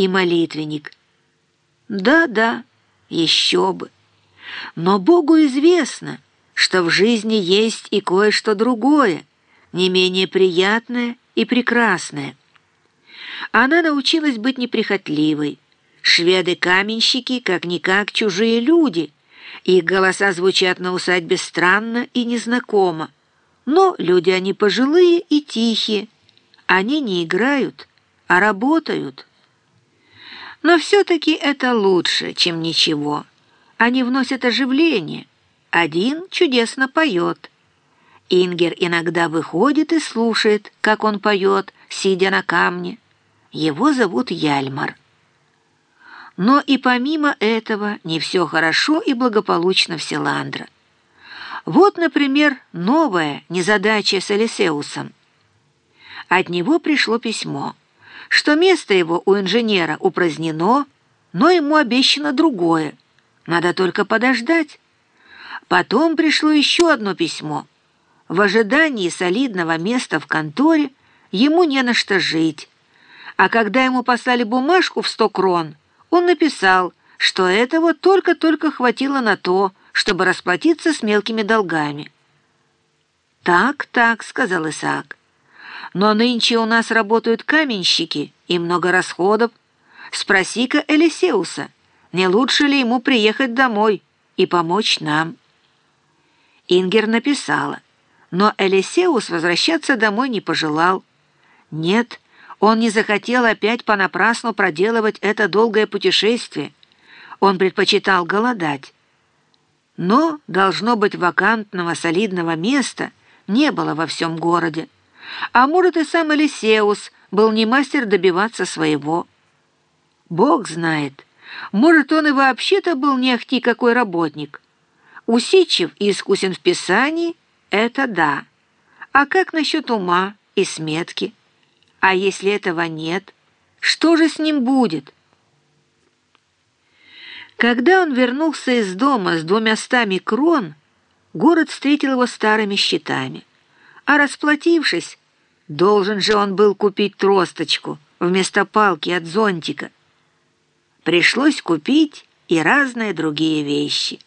и молитвенник. Да-да, еще бы. Но Богу известно, что в жизни есть и кое-что другое, не менее приятное и прекрасное. Она научилась быть неприхотливой. Шведы-каменщики как-никак чужие люди. Их голоса звучат на усадьбе странно и незнакомо. Но люди они пожилые и тихие. Они не играют, а работают. Но все-таки это лучше, чем ничего. Они вносят оживление. Один чудесно поет. Ингер иногда выходит и слушает, как он поет, сидя на камне. Его зовут Яльмар. Но и помимо этого не все хорошо и благополучно в Селандро. Вот, например, новая незадача с Элисеусом. От него пришло письмо, что место его у инженера упразднено, но ему обещано другое. Надо только подождать. Потом пришло еще одно письмо. В ожидании солидного места в конторе ему не на что жить. А когда ему послали бумажку в сто крон, он написал, что этого только-только хватило на то, чтобы расплатиться с мелкими долгами. «Так, так», — сказал Исаак. «Но нынче у нас работают каменщики и много расходов. Спроси-ка Элисеуса, не лучше ли ему приехать домой и помочь нам?» Ингер написала, но Элисеус возвращаться домой не пожелал. Нет, он не захотел опять понапрасну проделывать это долгое путешествие. Он предпочитал голодать. Но, должно быть, вакантного солидного места не было во всем городе. А может, и сам Элисеус был не мастер добиваться своего. Бог знает, может, он и вообще-то был не ахти какой работник. Усидчив и искусен в Писании — это да. А как насчет ума и сметки? А если этого нет, что же с ним будет?» Когда он вернулся из дома с двумя стами крон, город встретил его старыми счетами. А расплатившись, должен же он был купить тросточку вместо палки от зонтика. Пришлось купить и разные другие вещи.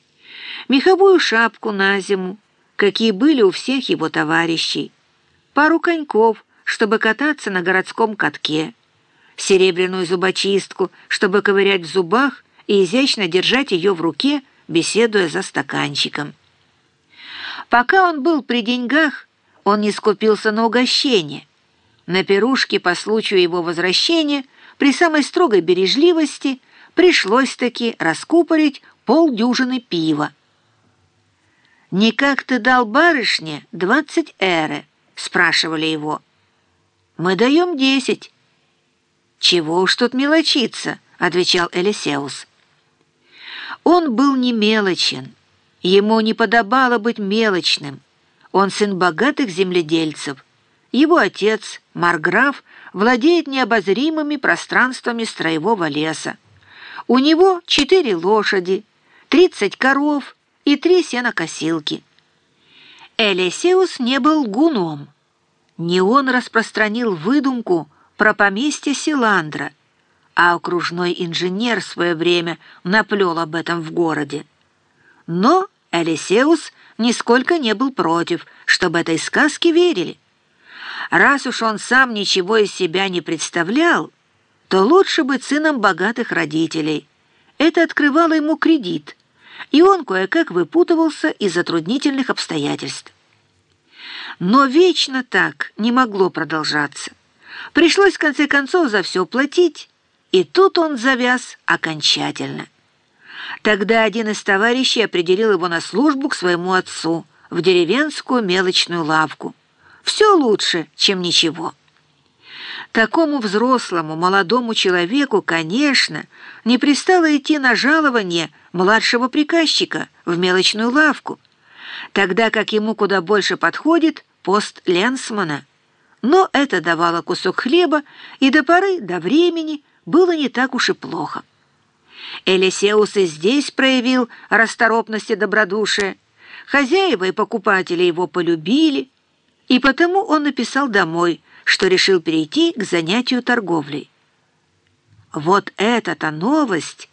Меховую шапку на зиму, какие были у всех его товарищей, пару коньков, чтобы кататься на городском катке, серебряную зубочистку, чтобы ковырять в зубах и изящно держать ее в руке, беседуя за стаканчиком. Пока он был при деньгах, он не скупился на угощение. На пирушке по случаю его возвращения при самой строгой бережливости пришлось-таки раскупорить полдюжины пива. «Не как ты дал барышне двадцать эры?» — спрашивали его. «Мы даем десять». «Чего уж тут мелочиться?» — отвечал Элисеус. Он был не мелочен. Ему не подобало быть мелочным. Он сын богатых земледельцев. Его отец, Марграф, владеет необозримыми пространствами строевого леса. У него четыре лошади, тридцать коров и три сенокосилки. Элисеус не был гуном. Не он распространил выдумку про поместье Силандра — а окружной инженер в свое время наплел об этом в городе. Но Элисеус нисколько не был против, чтобы этой сказке верили. Раз уж он сам ничего из себя не представлял, то лучше быть сыном богатых родителей. Это открывало ему кредит, и он кое-как выпутывался из затруднительных обстоятельств. Но вечно так не могло продолжаться. Пришлось в конце концов за все платить, и тут он завяз окончательно. Тогда один из товарищей определил его на службу к своему отцу в деревенскую мелочную лавку. Все лучше, чем ничего. Такому взрослому, молодому человеку, конечно, не пристало идти на жалование младшего приказчика в мелочную лавку, тогда как ему куда больше подходит пост Ленсмана. Но это давало кусок хлеба и до поры до времени – было не так уж и плохо. Элисеус и здесь проявил расторопность и добродушие. Хозяева и покупатели его полюбили, и потому он написал домой, что решил перейти к занятию торговлей. Вот эта-то новость